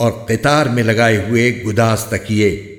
और कतार में लगाए हुए गुदास तकिए।